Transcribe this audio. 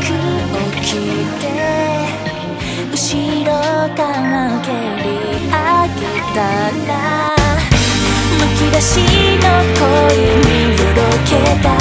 く起きて後ろから蹴り上げたらむき出しの恋によろけた。